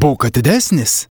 būk atidesnis.